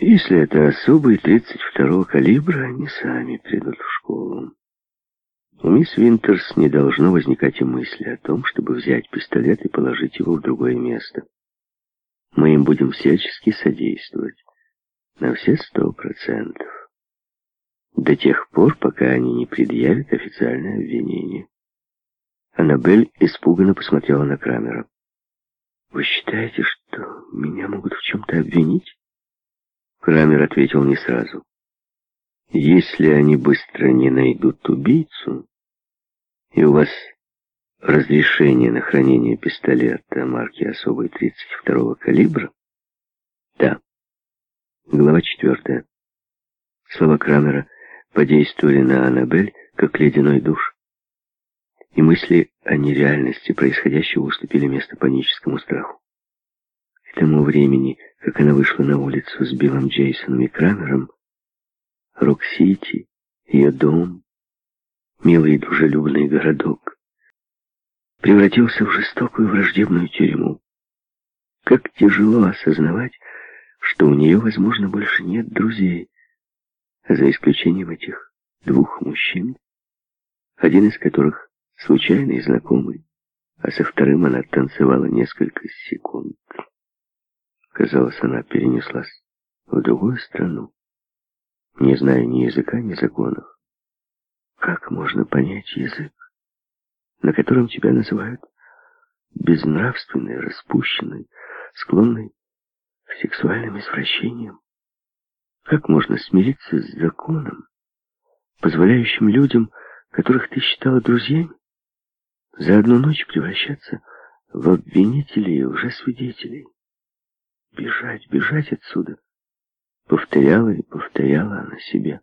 Если это особый 32-го калибра, они сами придут в школу. У мисс Винтерс не должно возникать и мысли о том, чтобы взять пистолет и положить его в другое место. Мы им будем всячески содействовать. На все сто процентов. До тех пор, пока они не предъявят официальное обвинение. Аннабель испуганно посмотрела на Крамера. «Вы считаете, что меня могут в чем-то обвинить?» Крамер ответил не сразу. «Если они быстро не найдут убийцу, и у вас разрешение на хранение пистолета марки особой 32-го калибра?» «Да». Глава четвертая. Слова Крамера подействовали на Аннабель, как ледяной душ. И мысли о нереальности происходящего уступили место паническому страху. К тому времени, как она вышла на улицу с Биллом Джейсоном и Крамером, Рок-Сити, ее дом, милый и дружелюбный городок, превратился в жестокую враждебную тюрьму. Как тяжело осознавать, что у нее, возможно, больше нет друзей, за исключением этих двух мужчин, один из которых случайный знакомый, а со вторым она танцевала несколько секунд. Казалось, она перенеслась в другую страну, не зная ни языка, ни законов. Как можно понять язык, на котором тебя называют безнравственной, распущенной, склонной к сексуальным извращениям? Как можно смириться с законом, позволяющим людям, которых ты считала друзьями, за одну ночь превращаться в обвинителей и уже свидетелей? Бежать, бежать отсюда. Повторяла и повторяла она себе.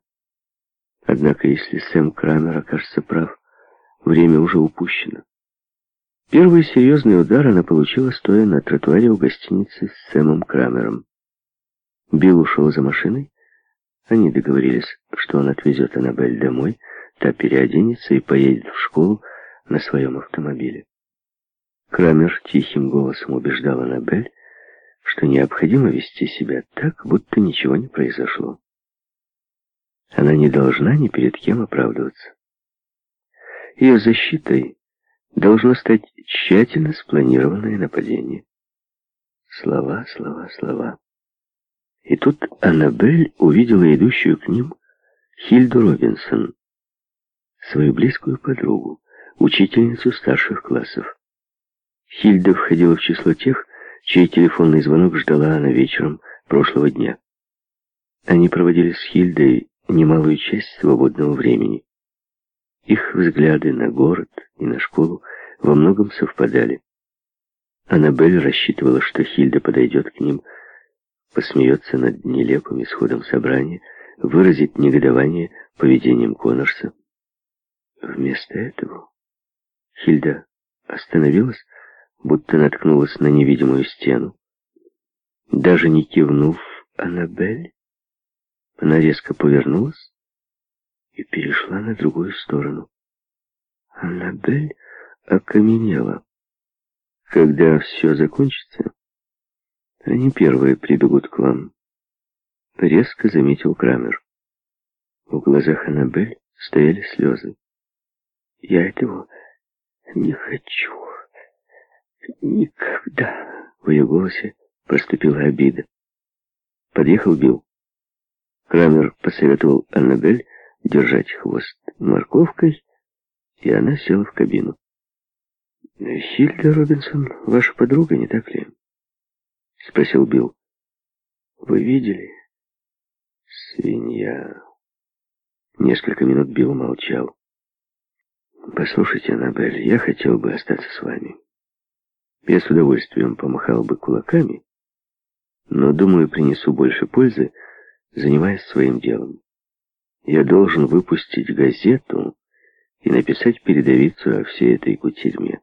Однако, если Сэм Крамер окажется прав, время уже упущено. Первый серьезный удар она получила, стоя на тротуаре у гостиницы с Сэмом Крамером. Билл ушел за машиной. Они договорились, что он отвезет Аннабель домой, та переоденется и поедет в школу на своем автомобиле. Крамер тихим голосом убеждал Аннабель, что необходимо вести себя так, будто ничего не произошло. Она не должна ни перед кем оправдываться. Ее защитой должно стать тщательно спланированное нападение. Слова, слова, слова. И тут Аннабель увидела идущую к ним Хильду Робинсон, свою близкую подругу, учительницу старших классов. Хильда входила в число тех, чей телефонный звонок ждала она вечером прошлого дня. Они проводили с Хильдой немалую часть свободного времени. Их взгляды на город и на школу во многом совпадали. Аннабель рассчитывала, что Хильда подойдет к ним, посмеется над нелепым исходом собрания, выразит негодование поведением Коннорса. Вместо этого Хильда остановилась, будто наткнулась на невидимую стену. Даже не кивнув Аннабель, она резко повернулась и перешла на другую сторону. Аннабель окаменела. Когда все закончится, они первые прибегут к вам. Резко заметил Крамер. В глазах Аннабель стояли слезы. Я этого не хочу. Никогда. В ее голосе проступила обида. Подъехал Билл. Крамер посоветовал Аннабель держать хвост морковкой, и она села в кабину. «Хильда Робинсон ваша подруга, не так ли?» — спросил Билл. «Вы видели?» «Свинья...» Несколько минут Билл молчал. «Послушайте, Аннабель, я хотел бы остаться с вами. Я с удовольствием помахал бы кулаками, но, думаю, принесу больше пользы, занимаясь своим делом. Я должен выпустить газету и написать передовицу о всей этой кутерьме.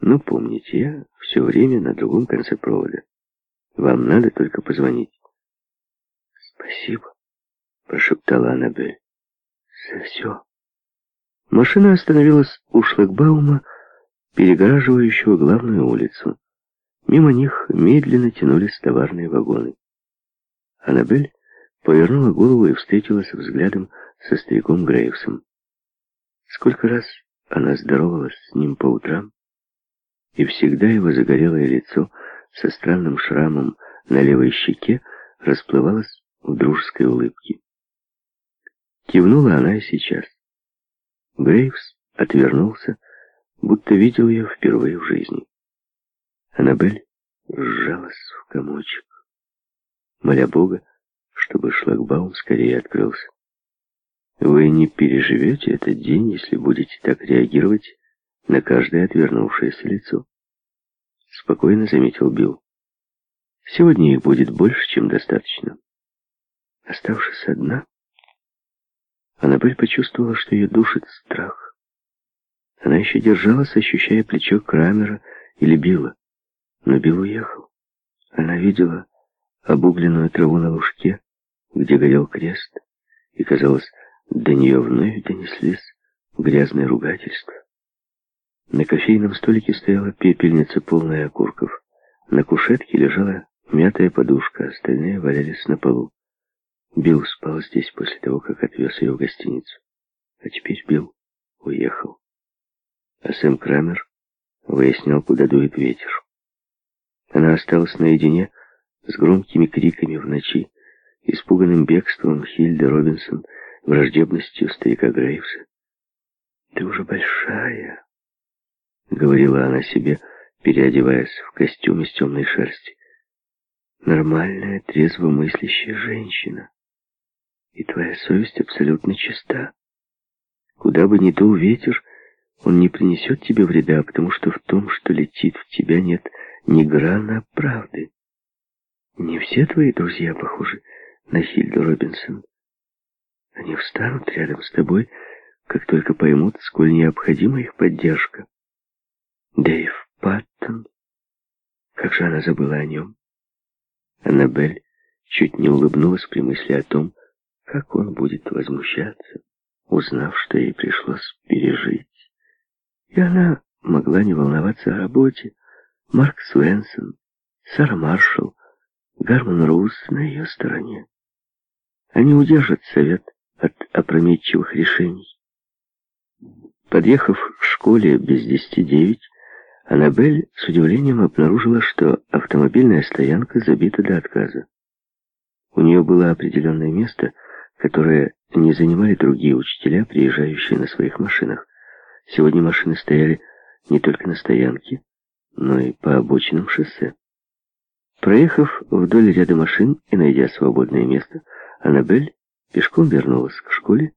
Но помните, я все время на другом конце провода. Вам надо только позвонить. Спасибо, прошептала Аннабель. За все. Машина остановилась у шлагбаума, перегораживающего главную улицу. Мимо них медленно тянулись товарные вагоны. Аннабель повернула голову и встретилась взглядом со стариком Грейвсом. Сколько раз она здоровалась с ним по утрам, и всегда его загорелое лицо со странным шрамом на левой щеке расплывалось в дружеской улыбке. Кивнула она и сейчас. Грейвс отвернулся, будто видел ее впервые в жизни. Аннабель сжалась в комочек, моля Бога, чтобы шлагбаум скорее открылся. Вы не переживете этот день, если будете так реагировать на каждое отвернувшееся лицо. Спокойно заметил Билл. Сегодня их будет больше, чем достаточно. Оставшись одна, Аннабель почувствовала, что ее душит страх. Она еще держалась, ощущая плечо Крамера или Билла. Но Билл уехал. Она видела обугленную траву на лужке, где горел крест, и, казалось, до нее вновь донеслись грязные ругательства. На кофейном столике стояла пепельница, полная окурков. На кушетке лежала мятая подушка, остальные валялись на полу. Билл спал здесь после того, как отвез ее в гостиницу. А теперь Билл уехал. А Сэм Крамер выяснял, куда дует ветер. Она осталась наедине с громкими криками в ночи, испуганным бегством Хильды Робинсон, враждебностью старика Грейвса. «Ты уже большая», — говорила она себе, переодеваясь в костюм из темной шерсти. «Нормальная, трезвомыслящая женщина. И твоя совесть абсолютно чиста. Куда бы ни дул ветер, он не принесет тебе вреда, потому что в том, что летит в тебя, нет ни грана правды. Не все твои друзья похожи на Хильду Робинсон. Они встанут рядом с тобой, как только поймут, сколь необходима их поддержка. Дэйв Паттон, как же она забыла о нем? Аннабель чуть не улыбнулась при мысли о том, как он будет возмущаться, узнав, что ей пришлось пережить. И она могла не волноваться о работе. Марк Свенсон, Сара Маршалл, Гарман Роуз на ее стороне. Они удержат совет от опрометчивых решений. Подъехав к школе без десяти девять, Аннабель с удивлением обнаружила, что автомобильная стоянка забита до отказа. У нее было определенное место, которое не занимали другие учителя, приезжающие на своих машинах. Сегодня машины стояли не только на стоянке, но и по обочинам шоссе. Проехав вдоль ряда машин и найдя свободное место, Аннабель пешком вернулась к школе